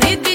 seguridad.